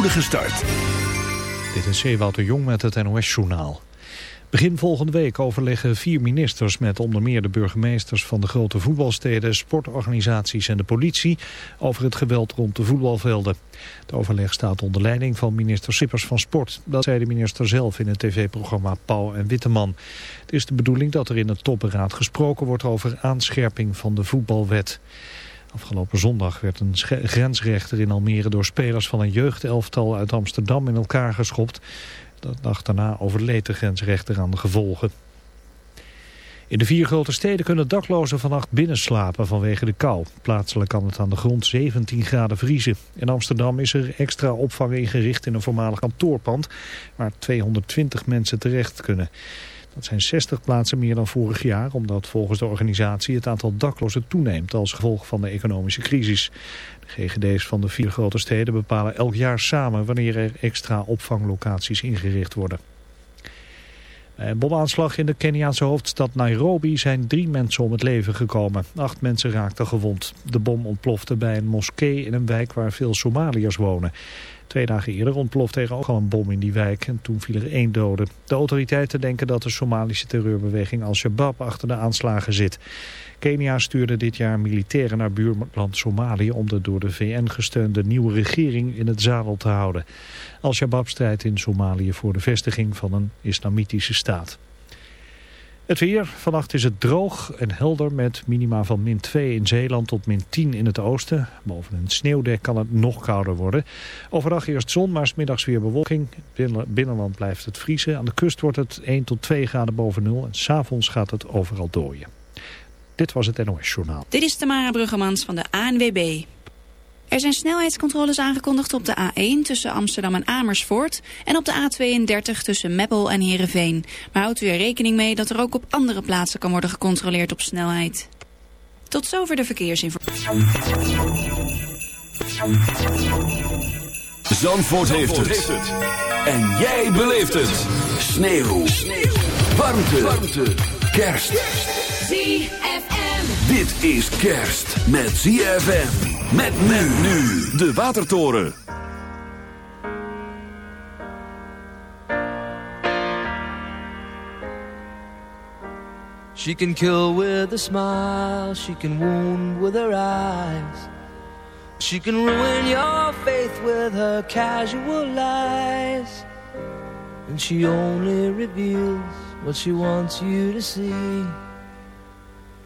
spoedige start. Dit is Ewout de Jong met het NOS-journaal. Begin volgende week overleggen vier ministers met onder meer de burgemeesters van de grote voetbalsteden, sportorganisaties en de politie over het geweld rond de voetbalvelden. Het overleg staat onder leiding van minister Sippers van Sport. Dat zei de minister zelf in het tv-programma Pauw en Witteman. Het is de bedoeling dat er in het topberaad gesproken wordt over aanscherping van de voetbalwet. Afgelopen zondag werd een grensrechter in Almere door spelers van een jeugdelftal uit Amsterdam in elkaar geschopt. De dag daarna overleed de grensrechter aan de gevolgen. In de vier grote steden kunnen daklozen vannacht binnenslapen vanwege de kou. Plaatselijk kan het aan de grond 17 graden vriezen. In Amsterdam is er extra opvang ingericht in een voormalig kantoorpand... waar 220 mensen terecht kunnen. Dat zijn 60 plaatsen meer dan vorig jaar, omdat volgens de organisatie het aantal daklozen toeneemt als gevolg van de economische crisis. De GGD's van de vier grote steden bepalen elk jaar samen wanneer er extra opvanglocaties ingericht worden. Bij een bomaanslag in de Keniaanse hoofdstad Nairobi zijn drie mensen om het leven gekomen. Acht mensen raakten gewond. De bom ontplofte bij een moskee in een wijk waar veel Somaliërs wonen. Twee dagen eerder ontplofte er ook al een bom in die wijk en toen viel er één dode. De autoriteiten denken dat de Somalische terreurbeweging Al-Shabaab achter de aanslagen zit. Kenia stuurde dit jaar militairen naar buurland Somalië om de door de VN gesteunde nieuwe regering in het zadel te houden. Al-Shabaab strijdt in Somalië voor de vestiging van een islamitische staat. Het weer. Vannacht is het droog en helder met minima van min 2 in Zeeland tot min 10 in het oosten. Boven een sneeuwdek kan het nog kouder worden. Overdag eerst zon, maar smiddags weer bewolking. Binnenland blijft het vriezen. Aan de kust wordt het 1 tot 2 graden boven nul. En s'avonds gaat het overal dooien. Dit was het NOS Journaal. Dit is Tamara Bruggemans van de ANWB. Er zijn snelheidscontroles aangekondigd op de A1 tussen Amsterdam en Amersfoort... en op de A32 tussen Meppel en Heerenveen. Maar houdt u er rekening mee dat er ook op andere plaatsen kan worden gecontroleerd op snelheid. Tot zover de verkeersinformatie. Zandvoort, heeft, het. En jij beleeft het. Sneeuw. Sneeuw. Warmte. Warmte. Kerst. ZFM. Dit is kerst met ZFM. Met men nu. De Watertoren. She can kill with a smile. She can wound with her eyes. She can ruin your faith with her casual lies. And she only reveals what she wants you to see.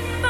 goodbye.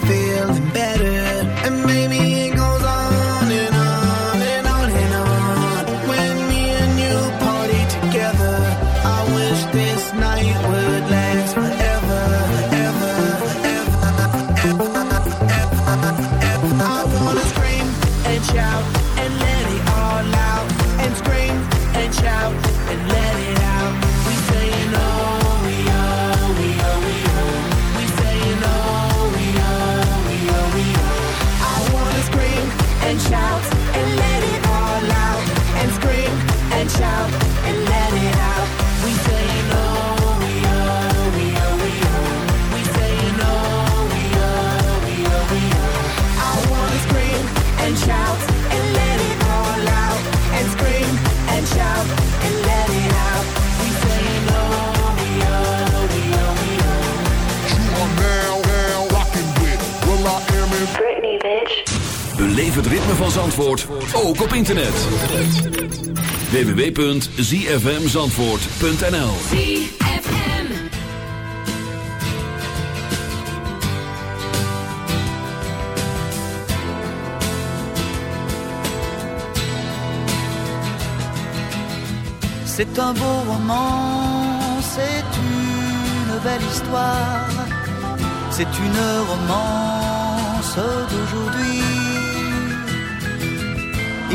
ritme van Zandvoort, ook op internet. www.zfmzandvoort.nl ZFM. C'est un beau roman, c'est une belle histoire, c'est une romance d'aujourd'hui.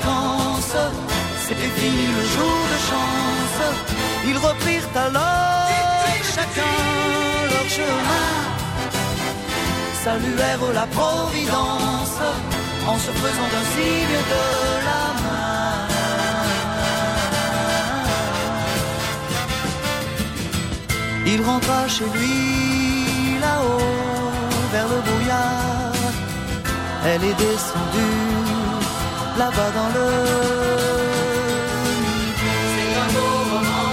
vacances, c'était fini le jour de chance. Ils reprirent alors chacun leur chemin saluèrent la Providence en se faisant un signe de la main. Il rentra chez lui là-haut vers le brouillard. Elle est descendue là-bas dans le. C'est un beau roman,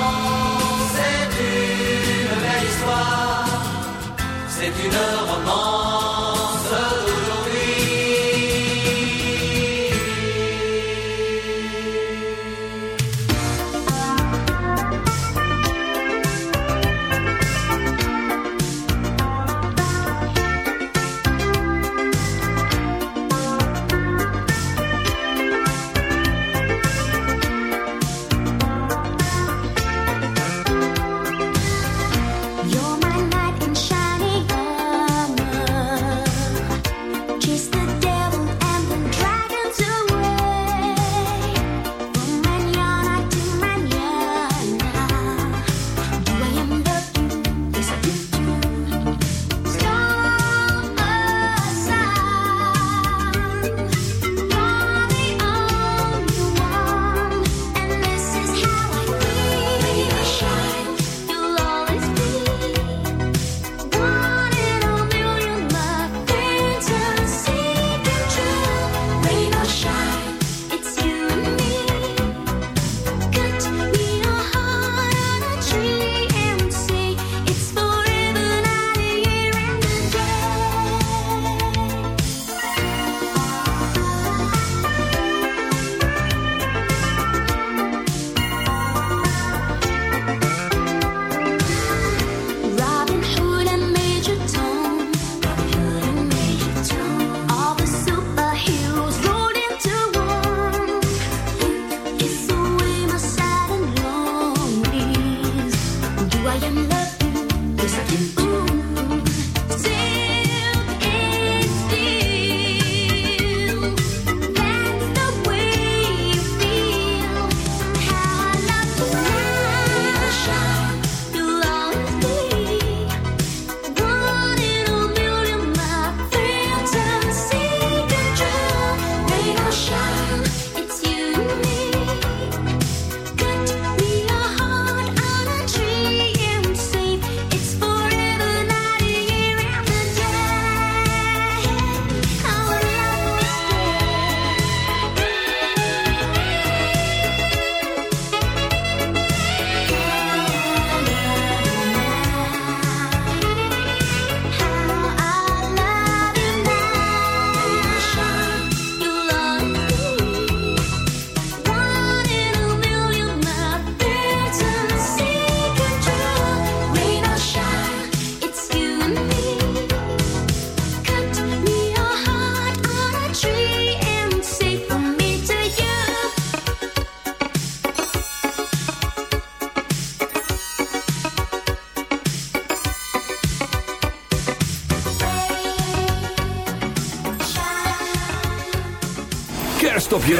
c'est une belle histoire. C'est une romance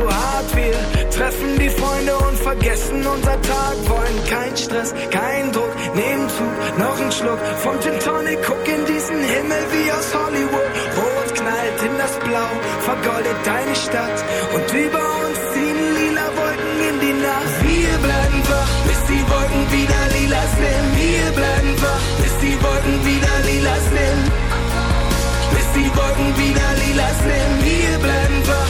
Zu hart. Wir treffen die Freunde und vergessen unser Tag. Wollen kein Stress, kein Druck, nehmen Zug, noch ein Schluck vom Gin Tonic. Guck in diesen Himmel wie aus Hollywood. Rot knallt in das Blau, vergoldet deine Stadt. Und über uns ziehen lila Wolken in die Nacht. Wir bleiben wach, bis die Wolken wieder lila sind. Wir bleiben wach, bis die Wolken wieder lila sind. Bis die Wolken wieder lila sind. Wir bleiben wach,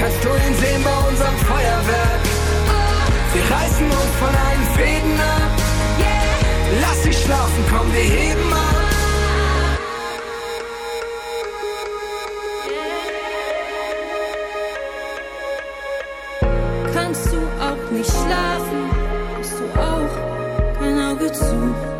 Kannst du ihn sehen bei unserem Feuerwerk? Wir reißen uns von allen Fäden ab. Lass dich schlafen, komm, wir heben ab. Kannst du auch nicht schlafen? Hast du auch kein Auge zu?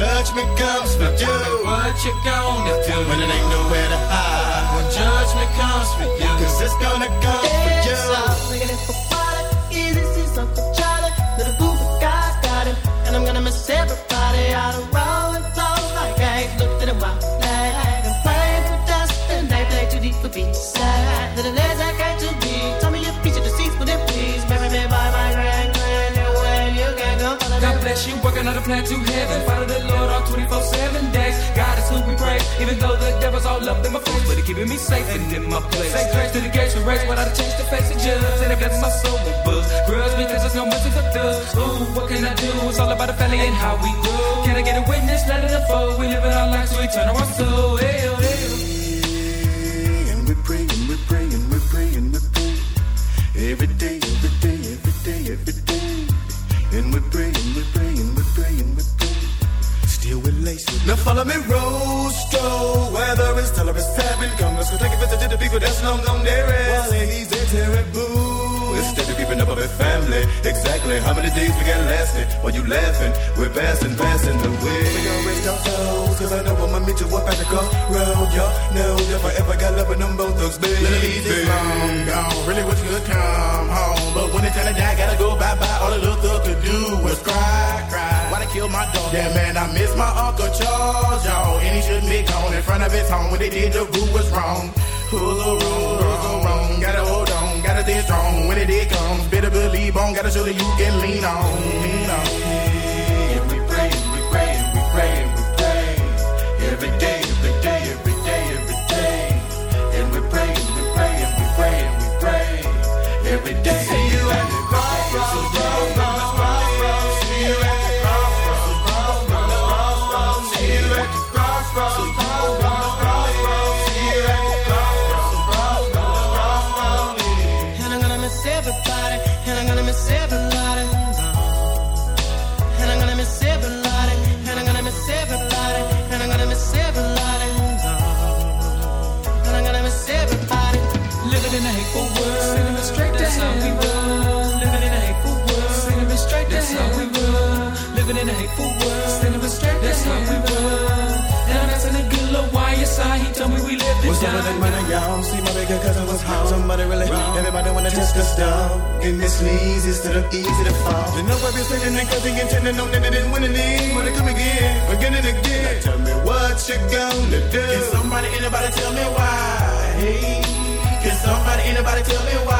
judgment comes for you, what you gonna do? When it ain't nowhere to hide. When judgment comes for you, cause it's gonna come for you. Looking for water, easy seas Uncle Charlie. Little boo guys got him, and I'm gonna miss everybody out of roll and flow like eggs. Looked at him while lag and playing for dust, and they play too deep for beach side. Little working on a plan to heaven. Follow the Lord all 24 7 days. God is who we praise, even though the devil's all up in my face. But he keeping me safe and in my place. Say grace to the gates we race without a change to face the judge. And it bless my soul with books. Grudge because there's no mercy for thugs. Ooh, what can I do? It's all about the family and how we grow. Can I get a witness? Let it unfold. We live in our lives, we turn our soul. Hey, oh, oh. And praying, we're praying, we're praying, we're praying. Every day, every day, every day, every day. And we're we're praying, we're praying. With. Now follow me, Rostro. Whether it's tell or it's tapping, come, let's go take a visit to the people that's long gone there. While ladies, they terrible. Instead of keeping up with family, exactly how many days we got lasting? While you laughing, we're passing, passing the way. We gon' rest our souls, cause I know I'ma meet you up at the crossroad. Y'all know if I ever got love with them both thugs, baby. Ladies, it's long gone. Really wish you could come home. But when it's time to die, gotta go bye bye. All the little thug could do was cry, cry. Why they kill my dog? Yeah, man, I miss my Uncle Charles, y'all. And he shouldn't be gone in front of his home. When they did, the rule was wrong. Who's wrong? Who's wrong? Gotta hold on, gotta stay strong. When the day comes, better believe on. Gotta show that you can lean on. Lean on. And we pray, we pray, we pray, we pray. Every day, In hateful world. Sending me straight That's how we roll. And I'm asking a good little why side. He told me we live What's with that die. money, y'all? See my bigger cousin was home. Somebody really wrong. Everybody wanna test the stuff. And this leads instead of easy to fall. You know I've been sitting and cause intending on that it didn't win any. Wanna come again, again and again. Now tell me what you gonna do. Can somebody, anybody tell me why? Hey, can somebody, anybody tell me why?